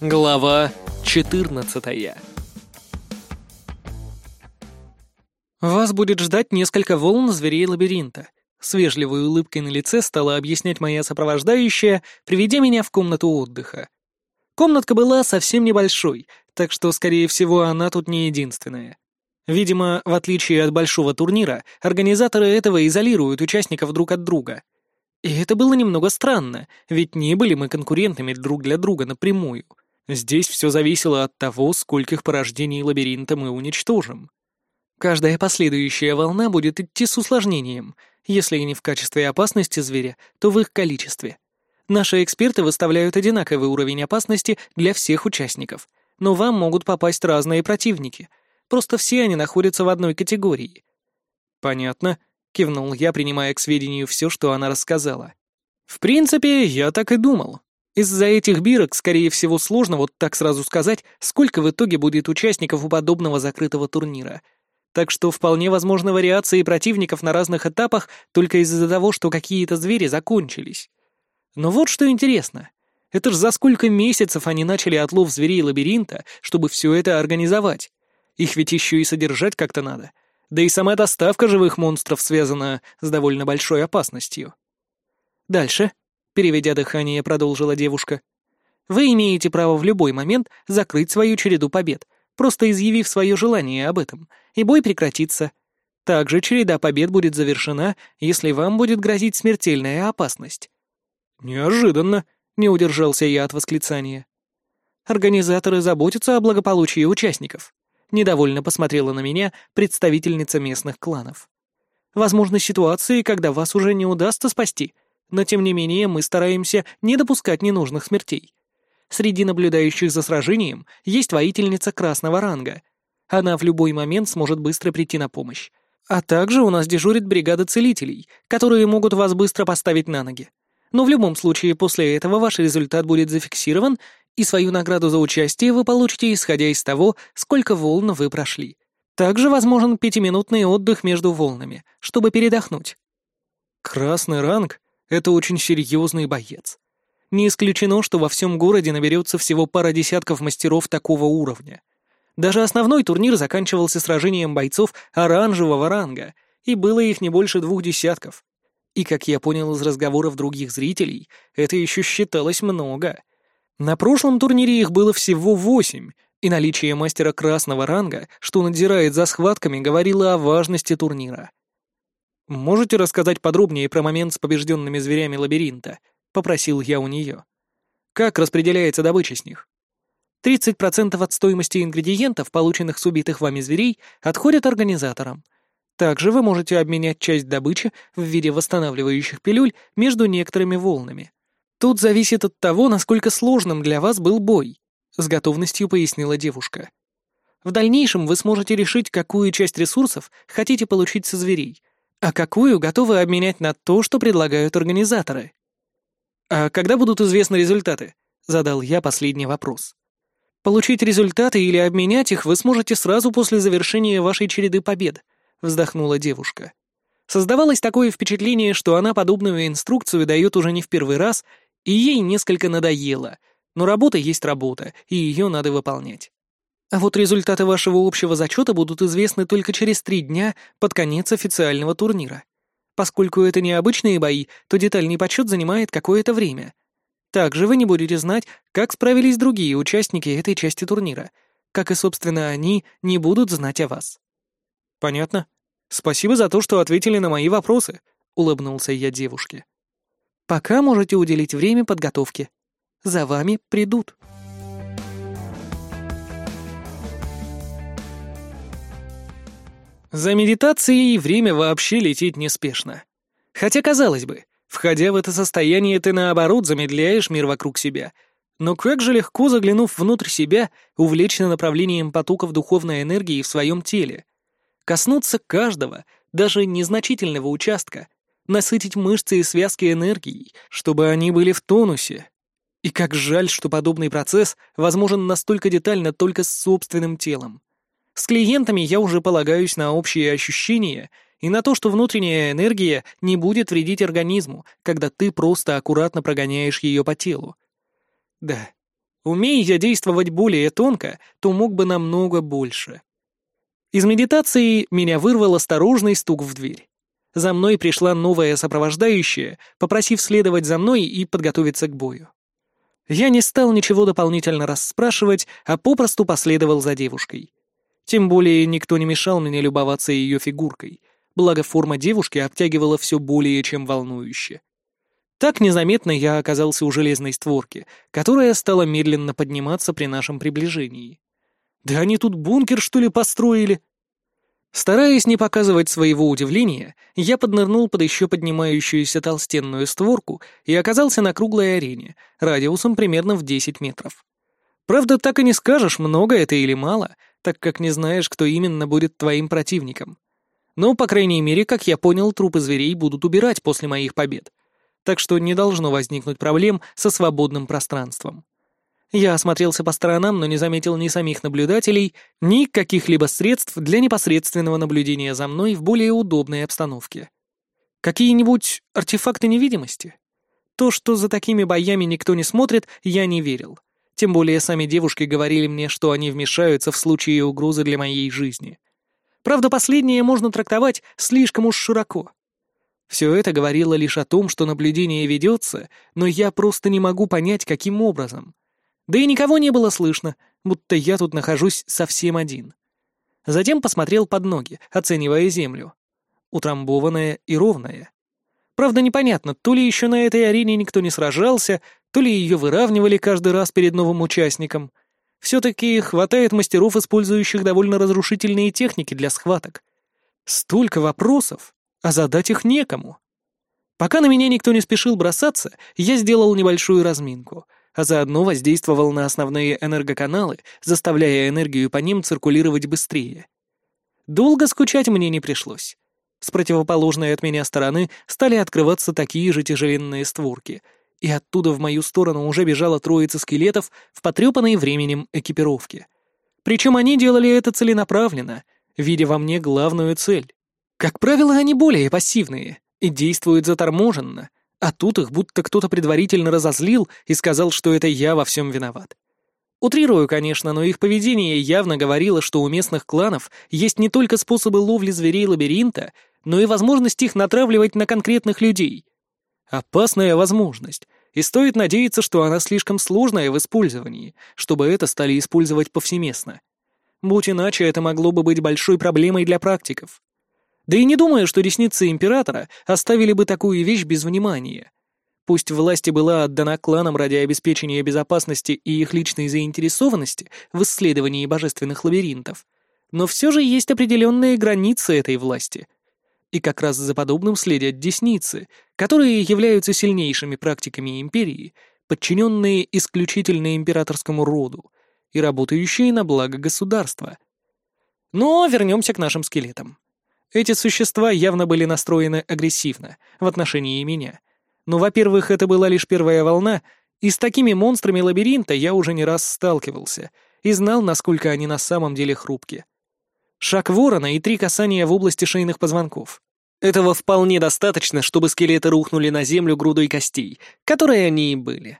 Глава 14 Вас будет ждать несколько волн зверей лабиринта. С вежливой улыбкой на лице стала объяснять моя сопровождающая, приведя меня в комнату отдыха. Комнатка была совсем небольшой, так что, скорее всего, она тут не единственная. Видимо, в отличие от большого турнира, организаторы этого изолируют участников друг от друга. И это было немного странно, ведь не были мы конкурентами друг для друга напрямую — Здесь все зависело от того, скольких порождений лабиринта мы уничтожим. Каждая последующая волна будет идти с усложнением, если и не в качестве опасности зверя, то в их количестве. Наши эксперты выставляют одинаковый уровень опасности для всех участников, но вам могут попасть разные противники. Просто все они находятся в одной категории. «Понятно», — кивнул я, принимая к сведению все, что она рассказала. «В принципе, я так и думал. Из-за этих бирок, скорее всего, сложно вот так сразу сказать, сколько в итоге будет участников у подобного закрытого турнира. Так что вполне возможны вариации противников на разных этапах только из-за того, что какие-то звери закончились. Но вот что интересно. Это ж за сколько месяцев они начали отлов зверей лабиринта, чтобы все это организовать. Их ведь еще и содержать как-то надо. Да и сама доставка живых монстров связана с довольно большой опасностью. Дальше переведя дыхание, продолжила девушка. Вы имеете право в любой момент закрыть свою череду побед, просто изъявив свое желание об этом, и бой прекратится. Также череда побед будет завершена, если вам будет грозить смертельная опасность. Неожиданно, не удержался я от восклицания. Организаторы заботятся о благополучии участников. Недовольно посмотрела на меня представительница местных кланов. Возможны ситуации, когда вас уже не удастся спасти — но тем не менее мы стараемся не допускать ненужных смертей. Среди наблюдающих за сражением есть воительница красного ранга. Она в любой момент сможет быстро прийти на помощь. А также у нас дежурит бригада целителей, которые могут вас быстро поставить на ноги. Но в любом случае после этого ваш результат будет зафиксирован, и свою награду за участие вы получите, исходя из того, сколько волн вы прошли. Также возможен пятиминутный отдых между волнами, чтобы передохнуть. Красный ранг это очень серьезный боец. Не исключено, что во всем городе наберется всего пара десятков мастеров такого уровня. Даже основной турнир заканчивался сражением бойцов оранжевого ранга, и было их не больше двух десятков. И, как я понял из разговоров других зрителей, это еще считалось много. На прошлом турнире их было всего восемь, и наличие мастера красного ранга, что надзирает за схватками, говорило о важности турнира. «Можете рассказать подробнее про момент с побежденными зверями лабиринта?» — попросил я у нее. «Как распределяется добыча с них?» «30% от стоимости ингредиентов, полученных с убитых вами зверей, отходят организаторам. Также вы можете обменять часть добычи в виде восстанавливающих пилюль между некоторыми волнами. Тут зависит от того, насколько сложным для вас был бой», — с готовностью пояснила девушка. В дальнейшем вы сможете решить, какую часть ресурсов хотите получить со зверей, а какую готовы обменять на то, что предлагают организаторы? А когда будут известны результаты? Задал я последний вопрос. Получить результаты или обменять их вы сможете сразу после завершения вашей череды побед, вздохнула девушка. Создавалось такое впечатление, что она подобную инструкцию дает уже не в первый раз, и ей несколько надоело, но работа есть работа, и ее надо выполнять. А вот результаты вашего общего зачета будут известны только через три дня под конец официального турнира. Поскольку это не обычные бои, то детальный подсчет занимает какое-то время. Также вы не будете знать, как справились другие участники этой части турнира, как и, собственно, они не будут знать о вас. Понятно. Спасибо за то, что ответили на мои вопросы, улыбнулся я девушке. Пока можете уделить время подготовке. За вами придут. За медитацией время вообще летит неспешно. Хотя, казалось бы, входя в это состояние, ты наоборот замедляешь мир вокруг себя. Но как же легко, заглянув внутрь себя, увлечься направлением потоков духовной энергии в своем теле. Коснуться каждого, даже незначительного участка, насытить мышцы и связки энергией, чтобы они были в тонусе. И как жаль, что подобный процесс возможен настолько детально только с собственным телом. С клиентами я уже полагаюсь на общие ощущения и на то, что внутренняя энергия не будет вредить организму, когда ты просто аккуратно прогоняешь ее по телу. Да, Умея я действовать более тонко, то мог бы намного больше. Из медитации меня вырвал осторожный стук в дверь. За мной пришла новая сопровождающая, попросив следовать за мной и подготовиться к бою. Я не стал ничего дополнительно расспрашивать, а попросту последовал за девушкой. Тем более никто не мешал мне любоваться ее фигуркой, благо форма девушки обтягивала все более чем волнующе. Так незаметно я оказался у железной створки, которая стала медленно подниматься при нашем приближении. Да они тут бункер, что ли, построили? Стараясь не показывать своего удивления, я поднырнул под еще поднимающуюся толстенную створку и оказался на круглой арене, радиусом примерно в 10 метров. Правда, так и не скажешь, много это или мало, так как не знаешь, кто именно будет твоим противником. Но, по крайней мере, как я понял, трупы зверей будут убирать после моих побед, так что не должно возникнуть проблем со свободным пространством. Я осмотрелся по сторонам, но не заметил ни самих наблюдателей, ни каких-либо средств для непосредственного наблюдения за мной в более удобной обстановке. Какие-нибудь артефакты невидимости? То, что за такими боями никто не смотрит, я не верил. Тем более сами девушки говорили мне, что они вмешаются в случае угрозы для моей жизни. Правда, последнее можно трактовать слишком уж широко. Все это говорило лишь о том, что наблюдение ведется, но я просто не могу понять, каким образом. Да и никого не было слышно, будто я тут нахожусь совсем один. Затем посмотрел под ноги, оценивая землю. Утрамбованная и ровная. Правда, непонятно, то ли еще на этой арене никто не сражался, то ли ее выравнивали каждый раз перед новым участником. Все-таки хватает мастеров, использующих довольно разрушительные техники для схваток. Столько вопросов, а задать их некому. Пока на меня никто не спешил бросаться, я сделал небольшую разминку — а заодно воздействовал на основные энергоканалы, заставляя энергию по ним циркулировать быстрее. Долго скучать мне не пришлось. С противоположной от меня стороны стали открываться такие же тяжеленные створки, и оттуда в мою сторону уже бежала троица скелетов в потрепанной временем экипировке. Причем они делали это целенаправленно, видя во мне главную цель. Как правило, они более пассивные и действуют заторможенно, а тут их будто кто-то предварительно разозлил и сказал, что это я во всем виноват. Утрирую, конечно, но их поведение явно говорило, что у местных кланов есть не только способы ловли зверей лабиринта, но и возможность их натравливать на конкретных людей. Опасная возможность, и стоит надеяться, что она слишком сложная в использовании, чтобы это стали использовать повсеместно. Будь иначе, это могло бы быть большой проблемой для практиков. Да и не думаю, что ресницы императора оставили бы такую вещь без внимания. Пусть власть была отдана кланам ради обеспечения безопасности и их личной заинтересованности в исследовании божественных лабиринтов, но все же есть определенные границы этой власти. И как раз за подобным следят десницы, которые являются сильнейшими практиками империи, подчиненные исключительно императорскому роду и работающие на благо государства. Но вернемся к нашим скелетам. Эти существа явно были настроены агрессивно в отношении меня. Но, во-первых, это была лишь первая волна, и с такими монстрами лабиринта я уже не раз сталкивался и знал, насколько они на самом деле хрупки. Шаг ворона и три касания в области шейных позвонков. Этого вполне достаточно, чтобы скелеты рухнули на землю грудой костей, которые они и были.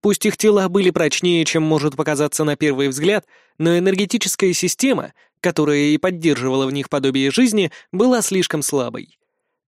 Пусть их тела были прочнее, чем может показаться на первый взгляд, но энергетическая система, которая и поддерживала в них подобие жизни, была слишком слабой.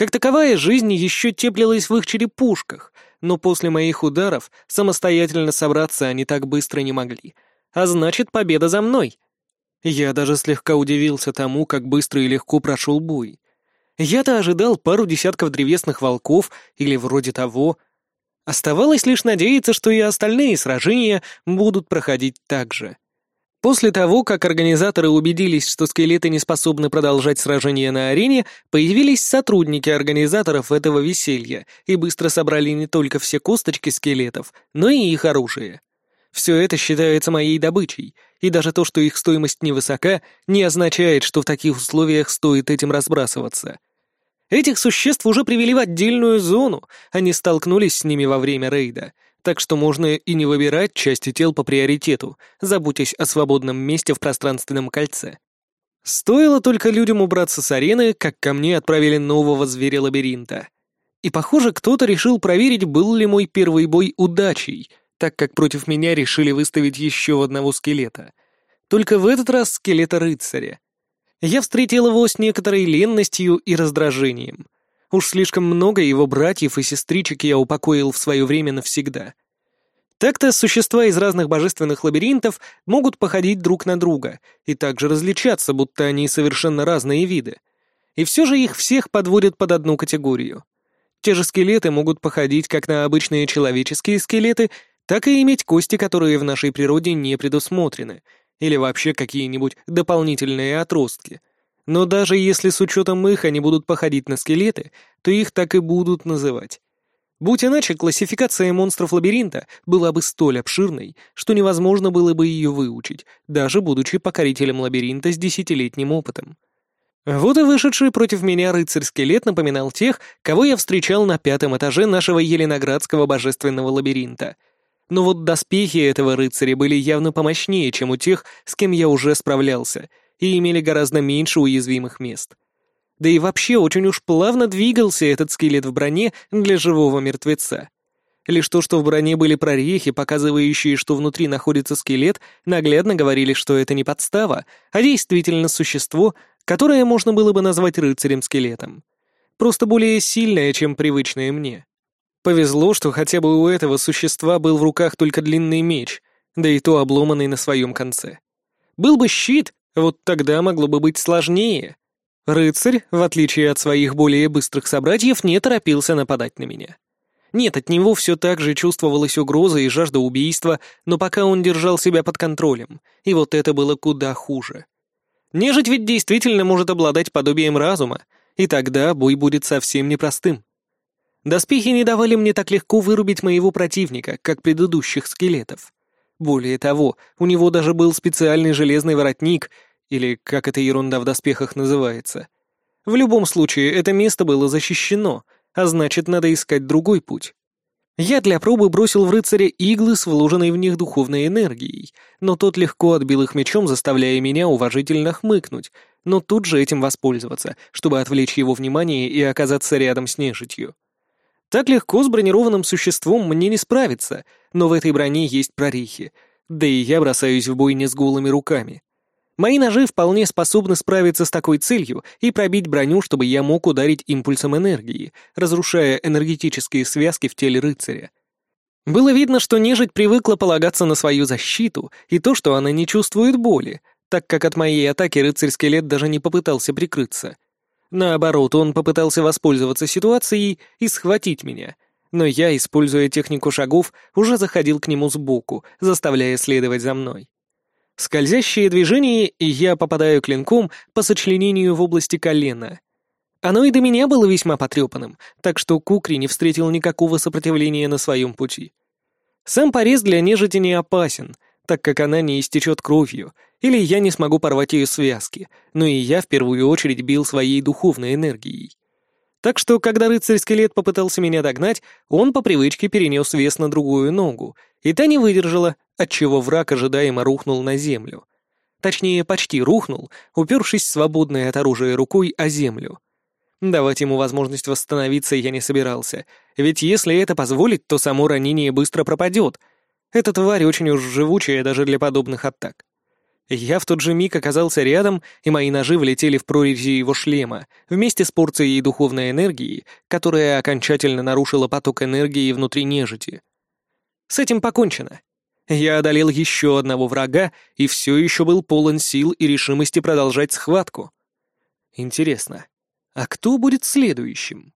Как таковая жизнь еще теплилась в их черепушках, но после моих ударов самостоятельно собраться они так быстро не могли. А значит, победа за мной. Я даже слегка удивился тому, как быстро и легко прошел бой. Я-то ожидал пару десятков древесных волков или вроде того. Оставалось лишь надеяться, что и остальные сражения будут проходить так же. После того, как организаторы убедились, что скелеты не способны продолжать сражение на арене, появились сотрудники организаторов этого веселья и быстро собрали не только все косточки скелетов, но и их оружие. Все это считается моей добычей, и даже то, что их стоимость невысока, не означает, что в таких условиях стоит этим разбрасываться. Этих существ уже привели в отдельную зону, они столкнулись с ними во время рейда — так что можно и не выбирать части тел по приоритету, заботясь о свободном месте в пространственном кольце. Стоило только людям убраться с арены, как ко мне отправили нового зверя-лабиринта. И, похоже, кто-то решил проверить, был ли мой первый бой удачей, так как против меня решили выставить еще одного скелета. Только в этот раз скелета рыцаря. Я встретил его с некоторой ленностью и раздражением. Уж слишком много его братьев и сестричек я упокоил в свое время навсегда. Так-то существа из разных божественных лабиринтов могут походить друг на друга и также различаться, будто они совершенно разные виды. И все же их всех подводят под одну категорию. Те же скелеты могут походить как на обычные человеческие скелеты, так и иметь кости, которые в нашей природе не предусмотрены, или вообще какие-нибудь дополнительные отростки. Но даже если с учетом их они будут походить на скелеты, то их так и будут называть. Будь иначе, классификация монстров лабиринта была бы столь обширной, что невозможно было бы ее выучить, даже будучи покорителем лабиринта с десятилетним опытом. Вот и вышедший против меня рыцарь-скелет напоминал тех, кого я встречал на пятом этаже нашего Еленоградского божественного лабиринта. Но вот доспехи этого рыцаря были явно помощнее, чем у тех, с кем я уже справлялся, и имели гораздо меньше уязвимых мест. Да и вообще очень уж плавно двигался этот скелет в броне для живого мертвеца. Лишь то, что в броне были прорехи, показывающие, что внутри находится скелет, наглядно говорили, что это не подстава, а действительно существо, которое можно было бы назвать рыцарем-скелетом. Просто более сильное, чем привычное мне. Повезло, что хотя бы у этого существа был в руках только длинный меч, да и то обломанный на своем конце. Был бы щит, вот тогда могло бы быть сложнее. Рыцарь, в отличие от своих более быстрых собратьев, не торопился нападать на меня. Нет, от него все так же чувствовалась угроза и жажда убийства, но пока он держал себя под контролем, и вот это было куда хуже. Нежить ведь действительно может обладать подобием разума, и тогда бой будет совсем непростым. Доспехи не давали мне так легко вырубить моего противника, как предыдущих скелетов. Более того, у него даже был специальный железный воротник — или как эта ерунда в доспехах называется. В любом случае, это место было защищено, а значит, надо искать другой путь. Я для пробы бросил в рыцаря иглы с вложенной в них духовной энергией, но тот легко отбил их мечом, заставляя меня уважительно хмыкнуть, но тут же этим воспользоваться, чтобы отвлечь его внимание и оказаться рядом с нежитью. Так легко с бронированным существом мне не справиться, но в этой броне есть прорехи, да и я бросаюсь в бой не с голыми руками. Мои ножи вполне способны справиться с такой целью и пробить броню, чтобы я мог ударить импульсом энергии, разрушая энергетические связки в теле рыцаря. Было видно, что нежить привыкла полагаться на свою защиту и то, что она не чувствует боли, так как от моей атаки рыцарь-скелет даже не попытался прикрыться. Наоборот, он попытался воспользоваться ситуацией и схватить меня, но я, используя технику шагов, уже заходил к нему сбоку, заставляя следовать за мной. Скользящие движения, и я попадаю клинком по сочленению в области колена. Оно и до меня было весьма потрепанным, так что Кукри не встретил никакого сопротивления на своем пути. Сам порез для нежити не опасен, так как она не истечет кровью, или я не смогу порвать ее связки, но и я в первую очередь бил своей духовной энергией. Так что, когда рыцарь-скелет попытался меня догнать, он по привычке перенес вес на другую ногу, и та не выдержала, отчего враг ожидаемо рухнул на землю. Точнее, почти рухнул, упершись свободной от оружия рукой о землю. Давать ему возможность восстановиться я не собирался, ведь если это позволить, то само ранение быстро пропадет. Эта тварь очень уж живучая даже для подобных атак. Я в тот же миг оказался рядом, и мои ножи влетели в прорези его шлема, вместе с порцией духовной энергии, которая окончательно нарушила поток энергии внутри нежити. С этим покончено. Я одолел еще одного врага и все еще был полон сил и решимости продолжать схватку. Интересно, а кто будет следующим?